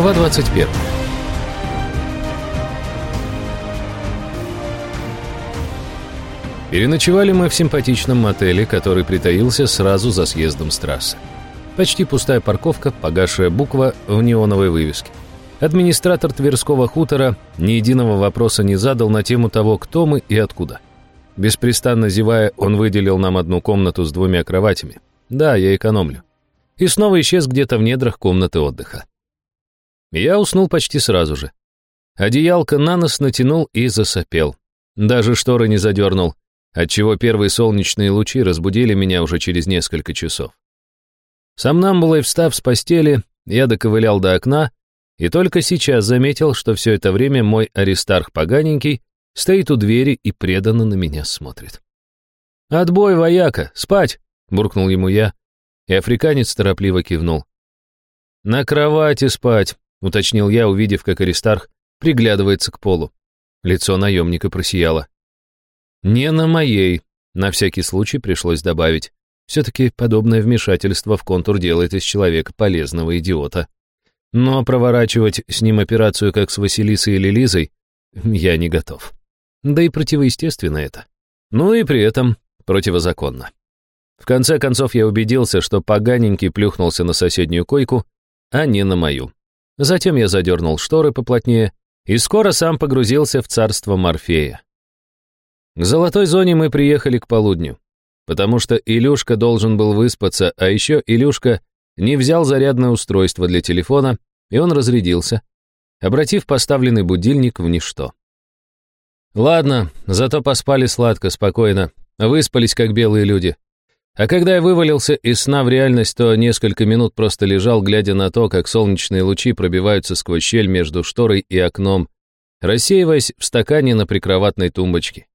Глава 21. Переночевали мы в симпатичном мотеле, который притаился сразу за съездом с трассы. Почти пустая парковка, погасшая буква в неоновой вывеске. Администратор Тверского хутора ни единого вопроса не задал на тему того, кто мы и откуда. Беспрестанно зевая, он выделил нам одну комнату с двумя кроватями. Да, я экономлю. И снова исчез где-то в недрах комнаты отдыха. Я уснул почти сразу же. Одеялко на нос натянул и засопел. Даже шторы не задернул, отчего первые солнечные лучи разбудили меня уже через несколько часов. Сам Намбулой встав с постели, я доковылял до окна и только сейчас заметил, что все это время мой аристарх поганенький стоит у двери и преданно на меня смотрит. «Отбой, вояка, спать!» — буркнул ему я, и африканец торопливо кивнул. «На кровати спать», — уточнил я, увидев, как Аристарх приглядывается к полу. Лицо наемника просияло. «Не на моей», — на всякий случай пришлось добавить. Все-таки подобное вмешательство в контур делает из человека полезного идиота. Но проворачивать с ним операцию, как с Василисой или Лизой, я не готов. Да и противоестественно это. Ну и при этом противозаконно. В конце концов я убедился, что поганенький плюхнулся на соседнюю койку, а не на мою. Затем я задернул шторы поплотнее и скоро сам погрузился в царство Морфея. К золотой зоне мы приехали к полудню, потому что Илюшка должен был выспаться, а еще Илюшка не взял зарядное устройство для телефона, и он разрядился, обратив поставленный будильник в ничто. Ладно, зато поспали сладко, спокойно, выспались как белые люди. А когда я вывалился из сна в реальность, то несколько минут просто лежал, глядя на то, как солнечные лучи пробиваются сквозь щель между шторой и окном, рассеиваясь в стакане на прикроватной тумбочке.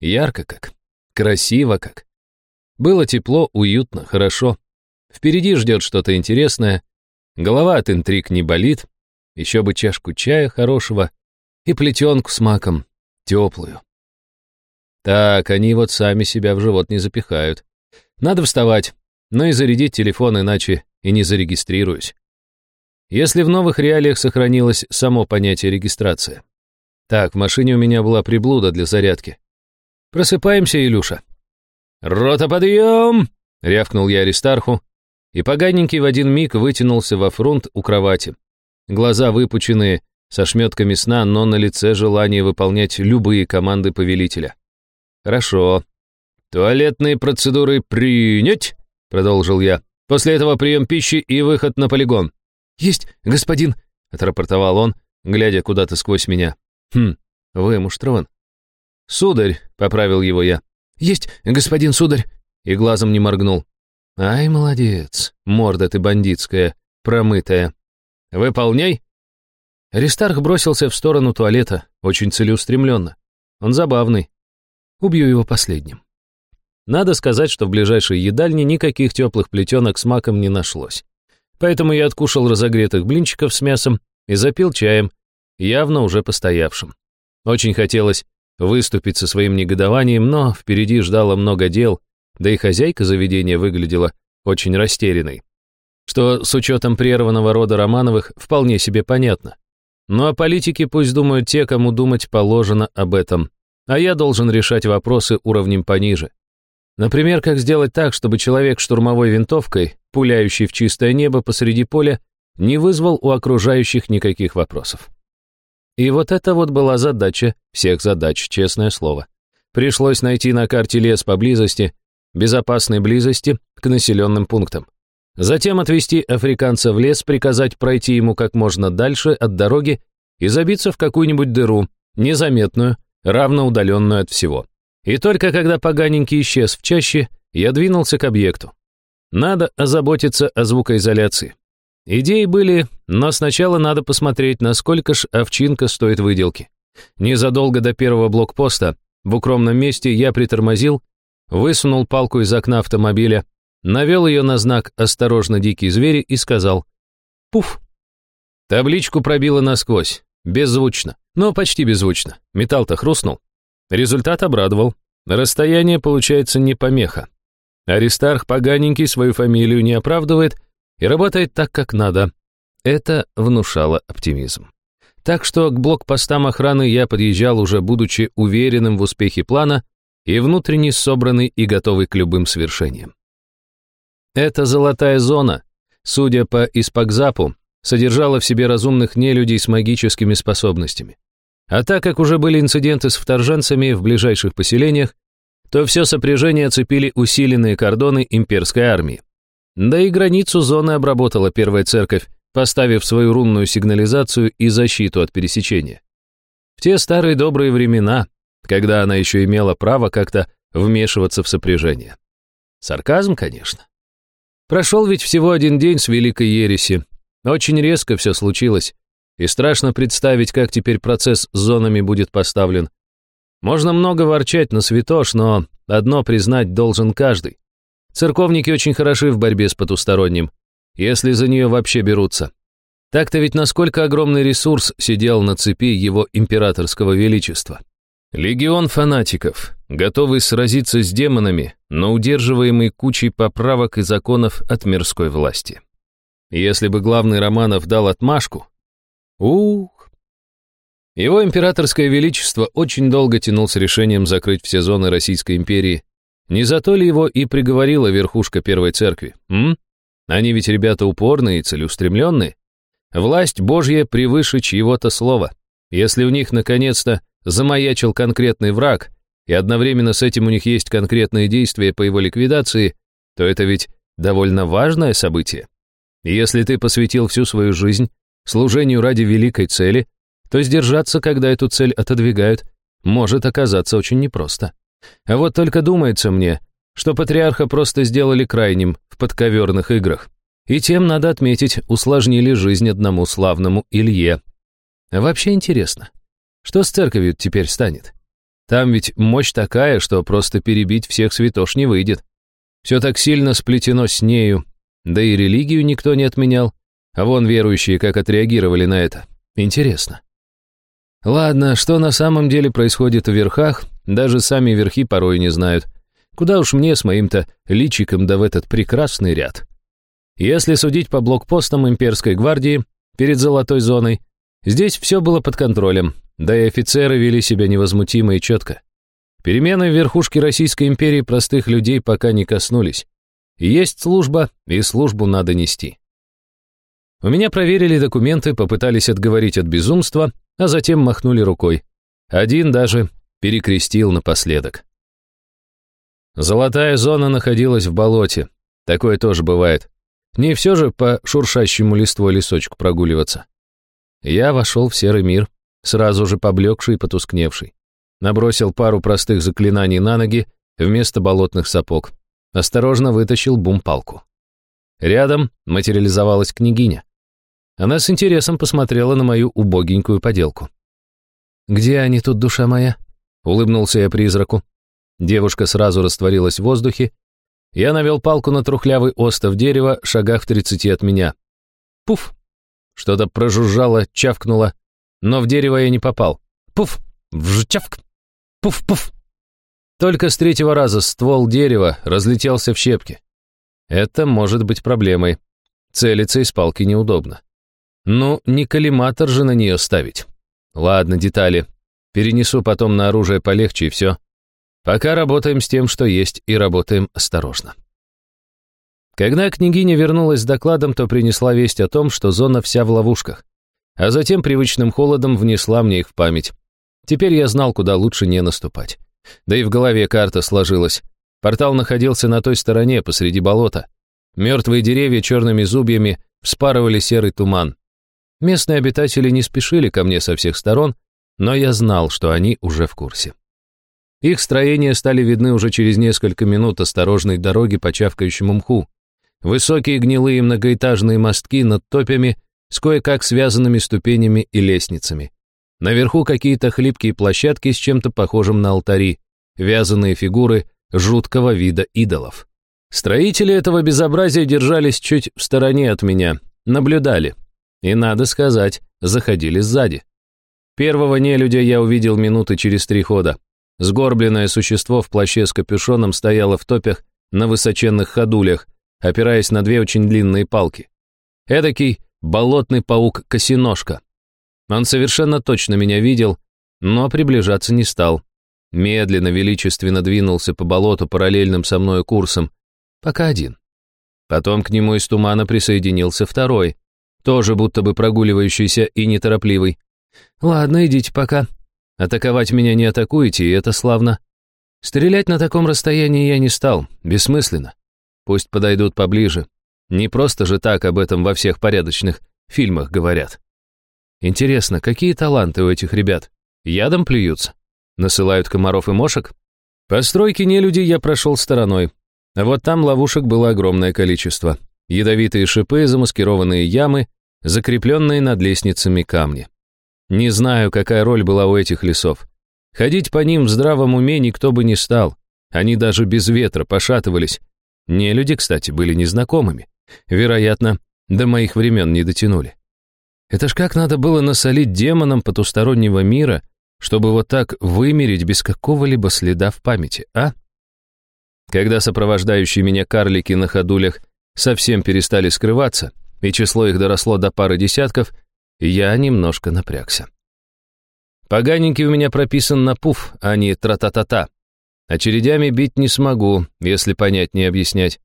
Ярко как. Красиво как. Было тепло, уютно, хорошо. Впереди ждет что-то интересное. Голова от интриг не болит. Еще бы чашку чая хорошего и плетенку с маком, теплую. Так, они вот сами себя в живот не запихают. Надо вставать, но и зарядить телефон, иначе и не зарегистрируюсь. Если в новых реалиях сохранилось само понятие регистрация. Так, в машине у меня была приблуда для зарядки. Просыпаемся, Илюша. «Рота, подъем!» — рявкнул я Аристарху, и поганенький в один миг вытянулся во фронт у кровати. Глаза выпученные, со шметками сна, но на лице желание выполнять любые команды повелителя. «Хорошо. Туалетные процедуры принять?» — продолжил я. «После этого прием пищи и выход на полигон». «Есть, господин!» — отрапортовал он, глядя куда-то сквозь меня. «Хм, вымуштрован. «Сударь», — поправил его я. «Есть, господин сударь!» И глазом не моргнул. «Ай, молодец, морда ты бандитская, промытая. Выполняй!» Аристарх бросился в сторону туалета, очень целеустремленно. Он забавный. Убью его последним. Надо сказать, что в ближайшей едальне никаких теплых плетенок с маком не нашлось. Поэтому я откушал разогретых блинчиков с мясом и запил чаем, явно уже постоявшим. Очень хотелось выступить со своим негодованием, но впереди ждало много дел, да и хозяйка заведения выглядела очень растерянной. Что с учетом прерванного рода Романовых вполне себе понятно. Ну а политики пусть думают те, кому думать положено об этом, а я должен решать вопросы уровнем пониже. Например, как сделать так, чтобы человек штурмовой винтовкой, пуляющий в чистое небо посреди поля, не вызвал у окружающих никаких вопросов. И вот это вот была задача всех задач, честное слово. Пришлось найти на карте лес поблизости, безопасной близости к населенным пунктам. Затем отвезти африканца в лес, приказать пройти ему как можно дальше от дороги и забиться в какую-нибудь дыру, незаметную, равноудаленную от всего. И только когда поганенький исчез в чаще, я двинулся к объекту. Надо озаботиться о звукоизоляции. Идеи были, но сначала надо посмотреть, насколько ж овчинка стоит выделки. Незадолго до первого блокпоста, в укромном месте я притормозил, высунул палку из окна автомобиля, навел ее на знак «Осторожно, дикие звери» и сказал «Пуф». Табличку пробило насквозь, беззвучно, но почти беззвучно. Металл-то хрустнул. Результат обрадовал. Расстояние получается не помеха. Аристарх поганенький свою фамилию не оправдывает — и работает так, как надо. Это внушало оптимизм. Так что к блокпостам охраны я подъезжал уже будучи уверенным в успехе плана и внутренне собранный и готовый к любым свершениям. Эта золотая зона, судя по Испакзапу, содержала в себе разумных нелюдей с магическими способностями. А так как уже были инциденты с вторженцами в ближайших поселениях, то все сопряжение оцепили усиленные кордоны имперской армии. Да и границу зоны обработала первая церковь, поставив свою рунную сигнализацию и защиту от пересечения. В те старые добрые времена, когда она еще имела право как-то вмешиваться в сопряжение. Сарказм, конечно. Прошел ведь всего один день с Великой Ереси. Очень резко все случилось, и страшно представить, как теперь процесс с зонами будет поставлен. Можно много ворчать на святош, но одно признать должен каждый. Церковники очень хороши в борьбе с потусторонним, если за нее вообще берутся. Так-то ведь насколько огромный ресурс сидел на цепи его императорского величества. Легион фанатиков, готовый сразиться с демонами, но удерживаемый кучей поправок и законов от мирской власти. Если бы главный Романов дал отмашку... Ух! Его императорское величество очень долго тянул с решением закрыть все зоны Российской империи. Не за то ли его и приговорила верхушка Первой Церкви, м? Они ведь ребята упорные и целеустремленные. Власть Божья превыше чьего-то слова. Если у них, наконец-то, замаячил конкретный враг, и одновременно с этим у них есть конкретные действия по его ликвидации, то это ведь довольно важное событие. Если ты посвятил всю свою жизнь служению ради великой цели, то сдержаться, когда эту цель отодвигают, может оказаться очень непросто. А вот только думается мне, что патриарха просто сделали крайним в подковерных играх. И тем, надо отметить, усложнили жизнь одному славному Илье. А вообще интересно, что с церковью теперь станет? Там ведь мощь такая, что просто перебить всех святош не выйдет. Все так сильно сплетено с нею, да и религию никто не отменял. А вон верующие как отреагировали на это. Интересно. Ладно, что на самом деле происходит в верхах, даже сами верхи порой не знают. Куда уж мне с моим-то личиком да в этот прекрасный ряд. Если судить по блокпостам имперской гвардии перед золотой зоной, здесь все было под контролем, да и офицеры вели себя невозмутимо и четко. Перемены в верхушке Российской империи простых людей пока не коснулись. Есть служба, и службу надо нести. У меня проверили документы, попытались отговорить от безумства, а затем махнули рукой. Один даже перекрестил напоследок. Золотая зона находилась в болоте. Такое тоже бывает. Не все же по шуршащему листвой лесочку прогуливаться. Я вошел в серый мир, сразу же поблекший и потускневший. Набросил пару простых заклинаний на ноги вместо болотных сапог. Осторожно вытащил бум-палку. Рядом материализовалась княгиня. Она с интересом посмотрела на мою убогенькую поделку. «Где они тут, душа моя?» — улыбнулся я призраку. Девушка сразу растворилась в воздухе. Я навел палку на трухлявый остов дерева, шагах в тридцати от меня. Пуф! Что-то прожужжало, чавкнуло, но в дерево я не попал. Пуф! Вжчавк! Пуф-пуф! Только с третьего раза ствол дерева разлетелся в щепки. Это может быть проблемой. Целиться из палки неудобно. Ну, не коллиматор же на нее ставить. Ладно, детали. Перенесу потом на оружие полегче и все. Пока работаем с тем, что есть, и работаем осторожно. Когда княгиня вернулась с докладом, то принесла весть о том, что зона вся в ловушках, а затем привычным холодом внесла мне их в память. Теперь я знал, куда лучше не наступать. Да и в голове карта сложилась. Портал находился на той стороне, посреди болота. Мертвые деревья черными зубьями вспарывали серый туман. Местные обитатели не спешили ко мне со всех сторон, но я знал, что они уже в курсе. Их строения стали видны уже через несколько минут осторожной дороги по чавкающему мху. Высокие гнилые многоэтажные мостки над топями с кое-как связанными ступенями и лестницами. Наверху какие-то хлипкие площадки с чем-то похожим на алтари, вязаные фигуры жуткого вида идолов. Строители этого безобразия держались чуть в стороне от меня, наблюдали, и, надо сказать, заходили сзади. Первого нелюдя я увидел минуты через три хода. Сгорбленное существо в плаще с капюшоном стояло в топях на высоченных ходулях, опираясь на две очень длинные палки. Эдакий болотный паук-косиножка. Он совершенно точно меня видел, но приближаться не стал. Медленно, величественно двинулся по болоту параллельным со мной курсом, пока один. Потом к нему из тумана присоединился второй, тоже будто бы прогуливающийся и неторопливый. «Ладно, идите пока. Атаковать меня не атакуете, и это славно. Стрелять на таком расстоянии я не стал, бессмысленно. Пусть подойдут поближе. Не просто же так об этом во всех порядочных фильмах говорят. Интересно, какие таланты у этих ребят? Ядом плюются? Насылают комаров и мошек? Постройки нелюди я прошел стороной. А вот там ловушек было огромное количество. Ядовитые шипы, замаскированные ямы, закрепленные над лестницами камни. Не знаю, какая роль была у этих лесов. Ходить по ним в здравом уме никто бы не стал. Они даже без ветра пошатывались. Не люди, кстати, были незнакомыми. Вероятно, до моих времен не дотянули. Это ж как надо было насолить демонам потустороннего мира, чтобы вот так вымереть без какого-либо следа в памяти, а? Когда сопровождающие меня карлики на ходулях совсем перестали скрываться, и число их доросло до пары десятков, я немножко напрягся. Поганенький у меня прописан на пуф, а не тра-та-та-та. Очередями бить не смогу, если понять не объяснять.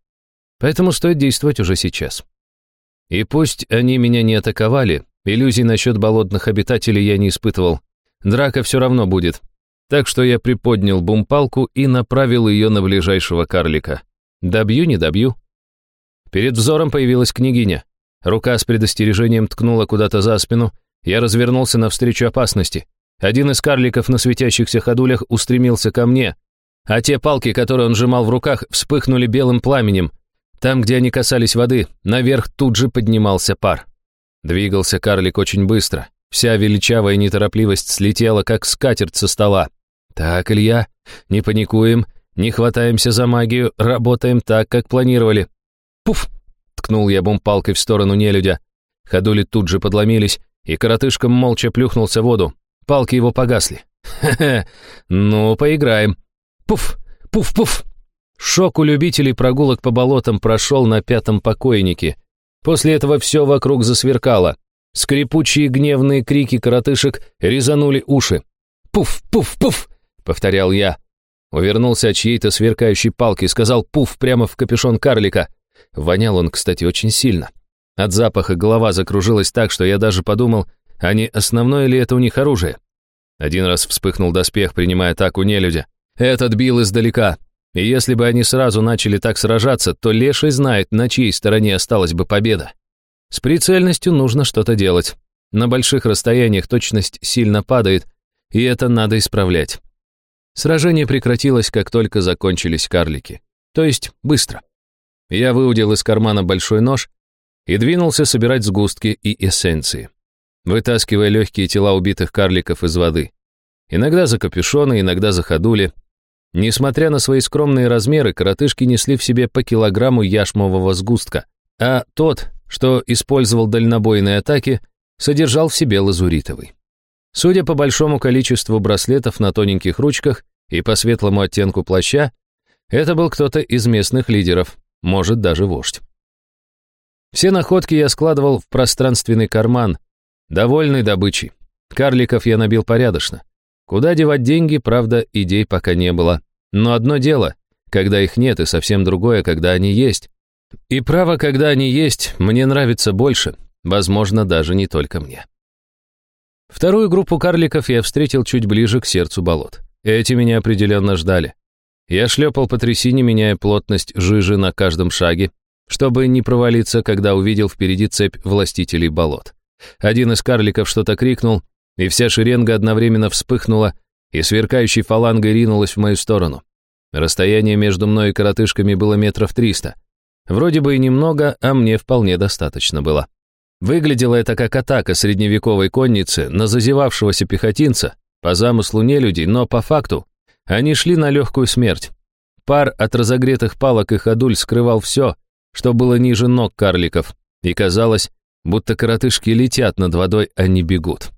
Поэтому стоит действовать уже сейчас. И пусть они меня не атаковали, иллюзий насчет болотных обитателей я не испытывал. Драка все равно будет. Так что я приподнял бумпалку и направил ее на ближайшего карлика. Добью, не добью. Перед взором появилась княгиня. Рука с предостережением ткнула куда-то за спину. Я развернулся навстречу опасности. Один из карликов на светящихся ходулях устремился ко мне, а те палки, которые он сжимал в руках, вспыхнули белым пламенем. Там, где они касались воды, наверх тут же поднимался пар. Двигался карлик очень быстро. Вся величавая неторопливость слетела, как скатерть со стола. «Так, Илья, не паникуем, не хватаемся за магию, работаем так, как планировали». «Пуф!» — ткнул я бомб-палкой в сторону нелюдя. Ходули тут же подломились, и коротышка молча плюхнулся в воду. Палки его погасли. «Хе-хе, ну, поиграем». Пуф, пуф-пуф. Шок у любителей прогулок по болотам прошел на пятом покойнике. После этого все вокруг засверкало. Скрипучие гневные крики коротышек резанули уши. «Пуф, пуф, пуф!» — повторял я. Увернулся от чьей-то сверкающей палки, сказал «пуф» прямо в капюшон карлика. Вонял он, кстати, очень сильно. От запаха голова закружилась так, что я даже подумал, а не основное ли это у них оружие? Один раз вспыхнул доспех, принимая атаку нелюдя. Этот бил издалека. И если бы они сразу начали так сражаться, то Леший знает, на чьей стороне осталась бы победа. С прицельностью нужно что-то делать. На больших расстояниях точность сильно падает, и это надо исправлять. Сражение прекратилось, как только закончились карлики. То есть быстро. Я выудил из кармана большой нож и двинулся собирать сгустки и эссенции вытаскивая легкие тела убитых карликов из воды. Иногда за капюшоны, иногда за ходули. Несмотря на свои скромные размеры, коротышки несли в себе по килограмму яшмового сгустка, а тот, что использовал дальнобойные атаки, содержал в себе лазуритовый. Судя по большому количеству браслетов на тоненьких ручках и по светлому оттенку плаща, это был кто-то из местных лидеров, может, даже вождь. Все находки я складывал в пространственный карман, Довольный добычей. Карликов я набил порядочно. Куда девать деньги, правда, идей пока не было. Но одно дело, когда их нет, и совсем другое, когда они есть. И право, когда они есть, мне нравится больше. Возможно, даже не только мне. Вторую группу карликов я встретил чуть ближе к сердцу болот. Эти меня определенно ждали. Я шлепал по трясине, меняя плотность жижи на каждом шаге, чтобы не провалиться, когда увидел впереди цепь властителей болот. Один из карликов что-то крикнул, и вся шеренга одновременно вспыхнула и сверкающей фалангой ринулась в мою сторону. Расстояние между мной и коротышками было метров триста. Вроде бы и немного, а мне вполне достаточно было. Выглядело это как атака средневековой конницы на зазевавшегося пехотинца, по замыслу не людей, но по факту они шли на легкую смерть. Пар от разогретых палок и ходуль скрывал все, что было ниже ног карликов, и казалось, будто коротышки летят над водой, а не бегут.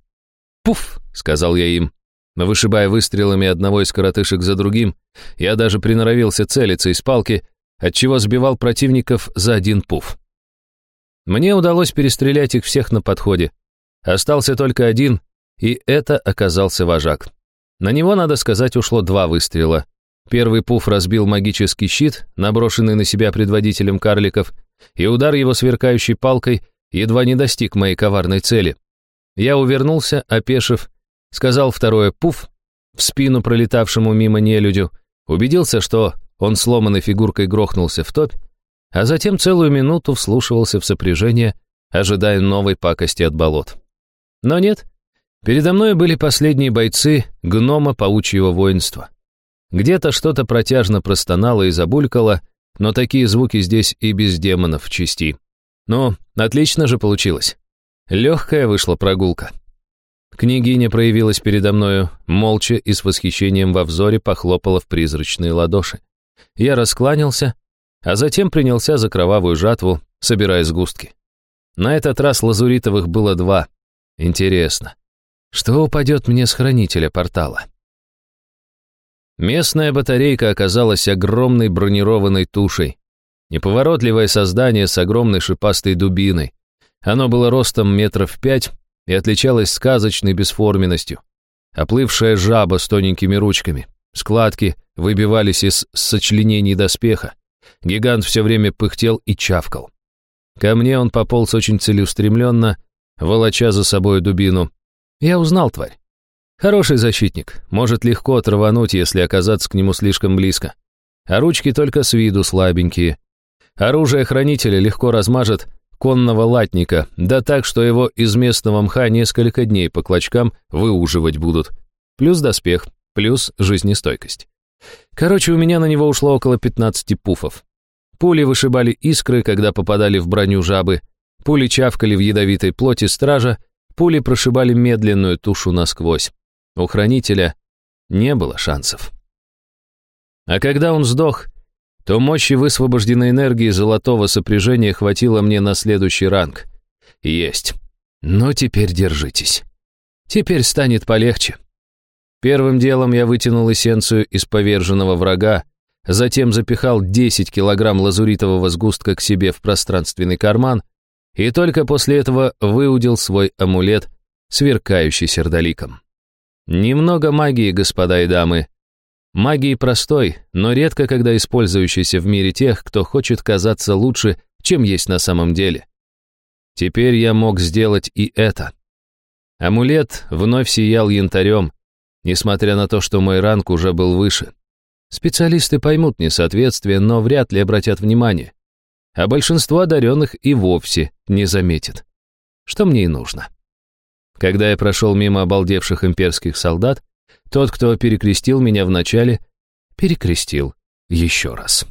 «Пуф!» — сказал я им. Вышибая выстрелами одного из коротышек за другим, я даже приноровился целиться из палки, отчего сбивал противников за один пуф. Мне удалось перестрелять их всех на подходе. Остался только один, и это оказался вожак. На него, надо сказать, ушло два выстрела. Первый пуф разбил магический щит, наброшенный на себя предводителем карликов, и удар его сверкающей палкой едва не достиг моей коварной цели. Я увернулся, опешив, сказал второе «пуф» в спину пролетавшему мимо нелюдю, убедился, что он сломанной фигуркой грохнулся в топь, а затем целую минуту вслушивался в сопряжение, ожидая новой пакости от болот. Но нет, передо мной были последние бойцы гнома паучьего воинства. Где-то что-то протяжно простонало и забулькало, но такие звуки здесь и без демонов в части. Но отлично же получилось. Легкая вышла прогулка. Княгиня проявилась передо мною, молча и с восхищением во взоре похлопала в призрачные ладоши. Я раскланялся, а затем принялся за кровавую жатву, собирая сгустки. На этот раз лазуритовых было два. Интересно, что упадет мне с хранителя портала? Местная батарейка оказалась огромной бронированной тушей. Неповоротливое создание с огромной шипастой дубиной. Оно было ростом метров пять и отличалось сказочной бесформенностью. Оплывшая жаба с тоненькими ручками. Складки выбивались из сочленений доспеха. Гигант все время пыхтел и чавкал. Ко мне он пополз очень целеустремленно, волоча за собой дубину. Я узнал тварь. Хороший защитник, может легко отрывануть, если оказаться к нему слишком близко. А ручки только с виду слабенькие. Оружие хранителя легко размажет конного латника, да так, что его из местного мха несколько дней по клочкам выуживать будут. Плюс доспех, плюс жизнестойкость. Короче, у меня на него ушло около 15 пуфов. Пули вышибали искры, когда попадали в броню жабы, пули чавкали в ядовитой плоти стража, пули прошибали медленную тушу насквозь. У хранителя не было шансов. А когда он сдох, то мощи высвобожденной энергии золотого сопряжения хватило мне на следующий ранг. Есть. Но теперь держитесь. Теперь станет полегче. Первым делом я вытянул эссенцию из поверженного врага, затем запихал 10 килограмм лазуритового сгустка к себе в пространственный карман и только после этого выудил свой амулет, сверкающий сердоликом. Немного магии, господа и дамы. Магии простой, но редко когда использующейся в мире тех, кто хочет казаться лучше, чем есть на самом деле. Теперь я мог сделать и это. Амулет вновь сиял янтарем, несмотря на то, что мой ранг уже был выше. Специалисты поймут несоответствие, но вряд ли обратят внимание. А большинство одаренных и вовсе не заметит. Что мне и нужно. Когда я прошел мимо обалдевших имперских солдат, тот, кто перекрестил меня вначале, перекрестил еще раз.